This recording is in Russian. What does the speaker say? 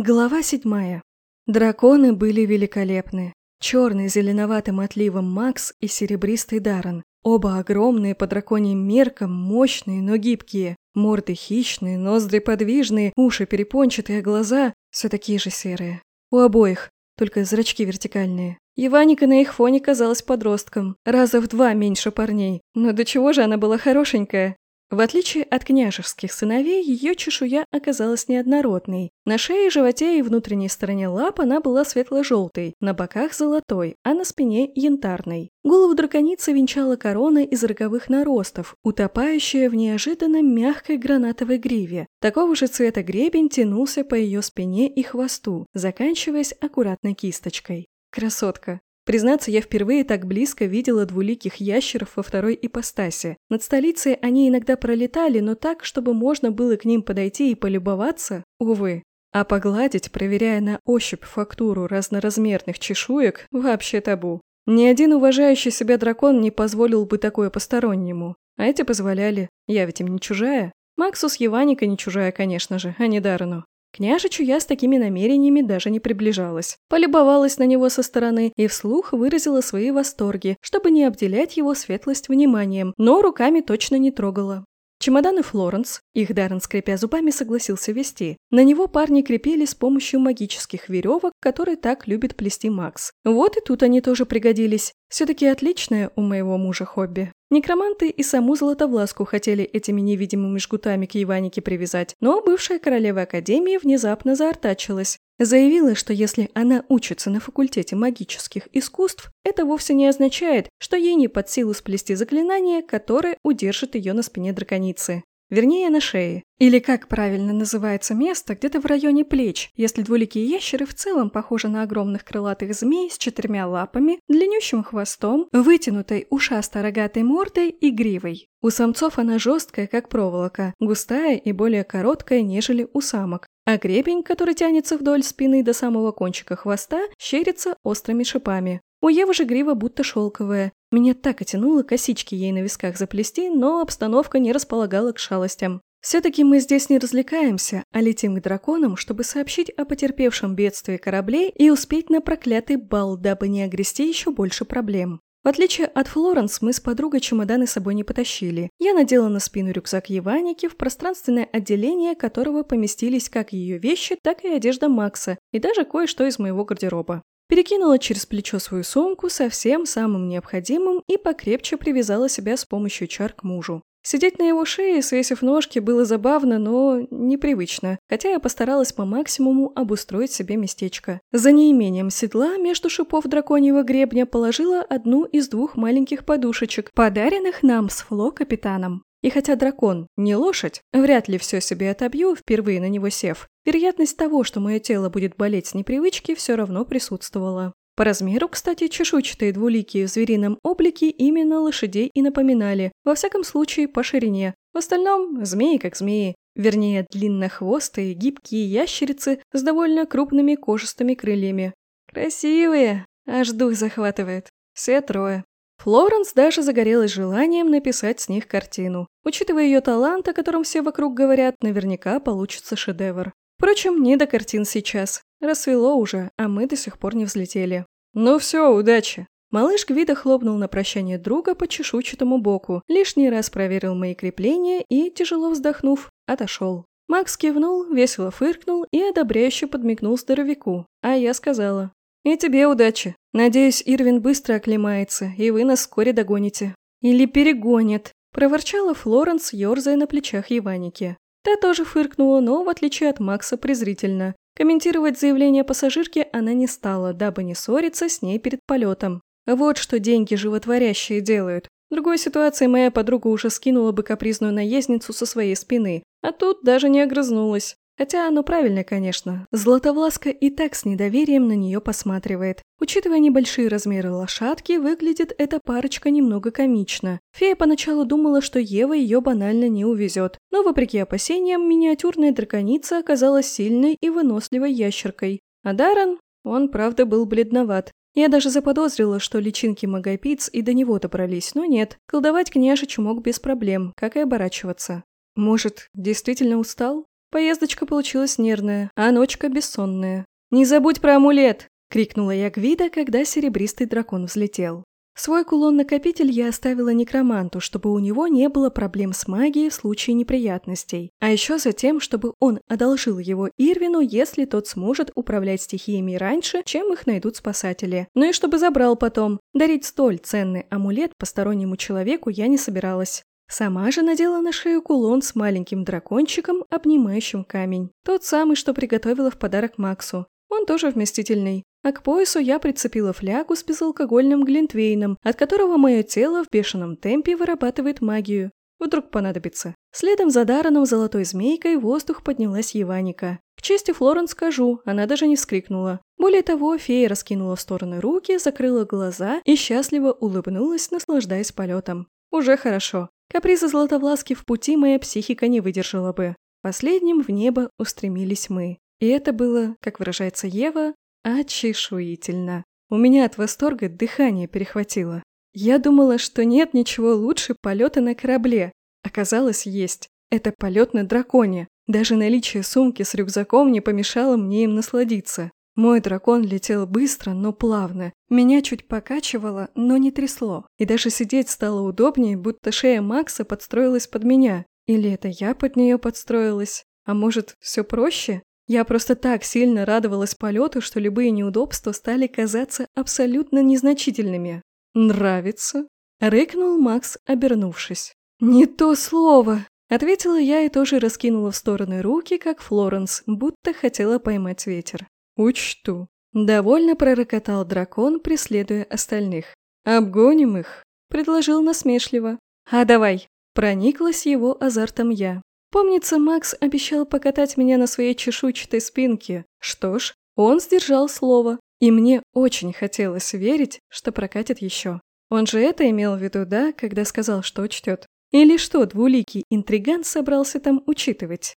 Глава седьмая. Драконы были великолепны. Черный зеленоватым отливом Макс и серебристый Даррен. Оба огромные по драконьим меркам, мощные, но гибкие. Морды хищные, ноздри подвижные, уши перепончатые, глаза все такие же серые. У обоих, только зрачки вертикальные. Иваника на их фоне казалась подростком, раза в два меньше парней. Но до чего же она была хорошенькая? В отличие от княжеских сыновей, ее чешуя оказалась неоднородной. На шее, животе и внутренней стороне лап она была светло-желтой, на боках золотой, а на спине янтарной. Голову драконицы венчала корона из роговых наростов, утопающая в неожиданно мягкой гранатовой гриве. Такого же цвета гребень тянулся по ее спине и хвосту, заканчиваясь аккуратной кисточкой. Красотка. Признаться, я впервые так близко видела двуликих ящеров во второй ипостаси. Над столицей они иногда пролетали, но так, чтобы можно было к ним подойти и полюбоваться, увы. А погладить, проверяя на ощупь фактуру разноразмерных чешуек, вообще табу. Ни один уважающий себя дракон не позволил бы такое постороннему. А эти позволяли. Я ведь им не чужая. Максус Еваника не чужая, конечно же, а не Даррену. Княжичу я с такими намерениями даже не приближалась. Полюбовалась на него со стороны и вслух выразила свои восторги, чтобы не обделять его светлость вниманием, но руками точно не трогала. Чемоданы Флоренс, их Даррен, скрипя зубами, согласился вести. На него парни крепили с помощью магических веревок, которые так любит плести Макс. Вот и тут они тоже пригодились. Все-таки отличное у моего мужа хобби. Некроманты и саму Златовласку хотели этими невидимыми жгутами к Иванике привязать, но бывшая королева Академии внезапно заортачилась. Заявила, что если она учится на факультете магических искусств, это вовсе не означает, что ей не под силу сплести заклинание, которое удержит ее на спине драконицы. Вернее, на шее. Или как правильно называется место, где-то в районе плеч, если двуликие ящеры в целом похожи на огромных крылатых змей с четырьмя лапами, длиннющим хвостом, вытянутой ушасто-рогатой мордой и гривой. У самцов она жесткая, как проволока, густая и более короткая, нежели у самок, а гребень, который тянется вдоль спины до самого кончика хвоста, щерится острыми шипами. У Евы же грива будто шелковая. Меня так и тянуло косички ей на висках заплести, но обстановка не располагала к шалостям. Все-таки мы здесь не развлекаемся, а летим к драконам, чтобы сообщить о потерпевшем бедствии кораблей и успеть на проклятый бал, дабы не огрести еще больше проблем. В отличие от Флоренс, мы с подругой чемоданы с собой не потащили. Я надела на спину рюкзак Еваники, в пространственное отделение которого поместились как ее вещи, так и одежда Макса, и даже кое-что из моего гардероба. Перекинула через плечо свою сумку со всем самым необходимым и покрепче привязала себя с помощью чар к мужу. Сидеть на его шее, свесив ножки, было забавно, но непривычно, хотя я постаралась по максимуму обустроить себе местечко. За неимением седла между шипов драконьего гребня положила одну из двух маленьких подушечек, подаренных нам с Фло капитаном. И хотя дракон не лошадь, вряд ли все себе отобью, впервые на него сев, вероятность того, что мое тело будет болеть с непривычки, все равно присутствовала. По размеру, кстати, чешуйчатые двуликие в зверином облике именно лошадей и напоминали, во всяком случае по ширине. В остальном – змеи как змеи, вернее, длиннохвостые, гибкие ящерицы с довольно крупными кожистыми крыльями. Красивые, аж дух захватывает. Все трое. Флоренс даже загорелась желанием написать с них картину. Учитывая ее талант, о котором все вокруг говорят, наверняка получится шедевр. Впрочем, не до картин сейчас. Рассвело уже, а мы до сих пор не взлетели. Ну все, удачи. Малыш Гвида хлопнул на прощание друга по чешуйчатому боку, лишний раз проверил мои крепления и, тяжело вздохнув, отошел. Макс кивнул, весело фыркнул и одобряюще подмигнул здоровяку, а я сказала «И тебе удачи. Надеюсь, Ирвин быстро оклемается, и вы нас вскоре догоните». «Или перегонит», – проворчала Флоренс, ерзая на плечах Иваники. Та тоже фыркнула, но, в отличие от Макса, презрительно. Комментировать заявление пассажирки она не стала, дабы не ссориться с ней перед полетом. Вот что деньги животворящие делают. В другой ситуации моя подруга уже скинула бы капризную наездницу со своей спины, а тут даже не огрызнулась. Хотя оно правильно, конечно. Златовласка и так с недоверием на нее посматривает. Учитывая небольшие размеры лошадки, выглядит эта парочка немного комично. Фея поначалу думала, что Ева ее банально не увезет, но, вопреки опасениям, миниатюрная драконица оказалась сильной и выносливой ящеркой. А Даррен, он, правда, был бледноват. Я даже заподозрила, что личинки магопиц и до него добрались, но нет. Колдовать княжич мог без проблем, как и оборачиваться. Может, действительно устал? Поездочка получилась нервная, а ночка бессонная. «Не забудь про амулет!» – крикнула я Гвида, когда серебристый дракон взлетел. Свой кулон-накопитель я оставила некроманту, чтобы у него не было проблем с магией в случае неприятностей. А еще за тем, чтобы он одолжил его Ирвину, если тот сможет управлять стихиями раньше, чем их найдут спасатели. Ну и чтобы забрал потом. Дарить столь ценный амулет постороннему человеку я не собиралась. Сама же надела на шею кулон с маленьким дракончиком, обнимающим камень. Тот самый, что приготовила в подарок Максу. Он тоже вместительный. А к поясу я прицепила флягу с безалкогольным глинтвейном, от которого мое тело в бешеном темпе вырабатывает магию. Вдруг понадобится. Следом за Дараном золотой змейкой в воздух поднялась Еваника. К чести Флорен скажу, она даже не вскрикнула. Более того, фея раскинула в стороны руки, закрыла глаза и счастливо улыбнулась, наслаждаясь полетом. Уже хорошо. Каприза Златовласки в пути моя психика не выдержала бы. Последним в небо устремились мы. И это было, как выражается Ева, очешуительно. У меня от восторга дыхание перехватило. Я думала, что нет ничего лучше полета на корабле. Оказалось, есть. Это полет на драконе. Даже наличие сумки с рюкзаком не помешало мне им насладиться. Мой дракон летел быстро, но плавно. Меня чуть покачивало, но не трясло. И даже сидеть стало удобнее, будто шея Макса подстроилась под меня. Или это я под нее подстроилась? А может, все проще? Я просто так сильно радовалась полету, что любые неудобства стали казаться абсолютно незначительными. «Нравится?» – рыкнул Макс, обернувшись. «Не то слово!» – ответила я и тоже раскинула в стороны руки, как Флоренс, будто хотела поймать ветер. «Учту». Довольно пророкотал дракон, преследуя остальных. «Обгоним их», – предложил насмешливо. «А давай!» – прониклась его азартом я. Помнится, Макс обещал покатать меня на своей чешуйчатой спинке. Что ж, он сдержал слово, и мне очень хотелось верить, что прокатит еще. Он же это имел в виду, да, когда сказал, что учтет? Или что двуликий интриган собрался там учитывать?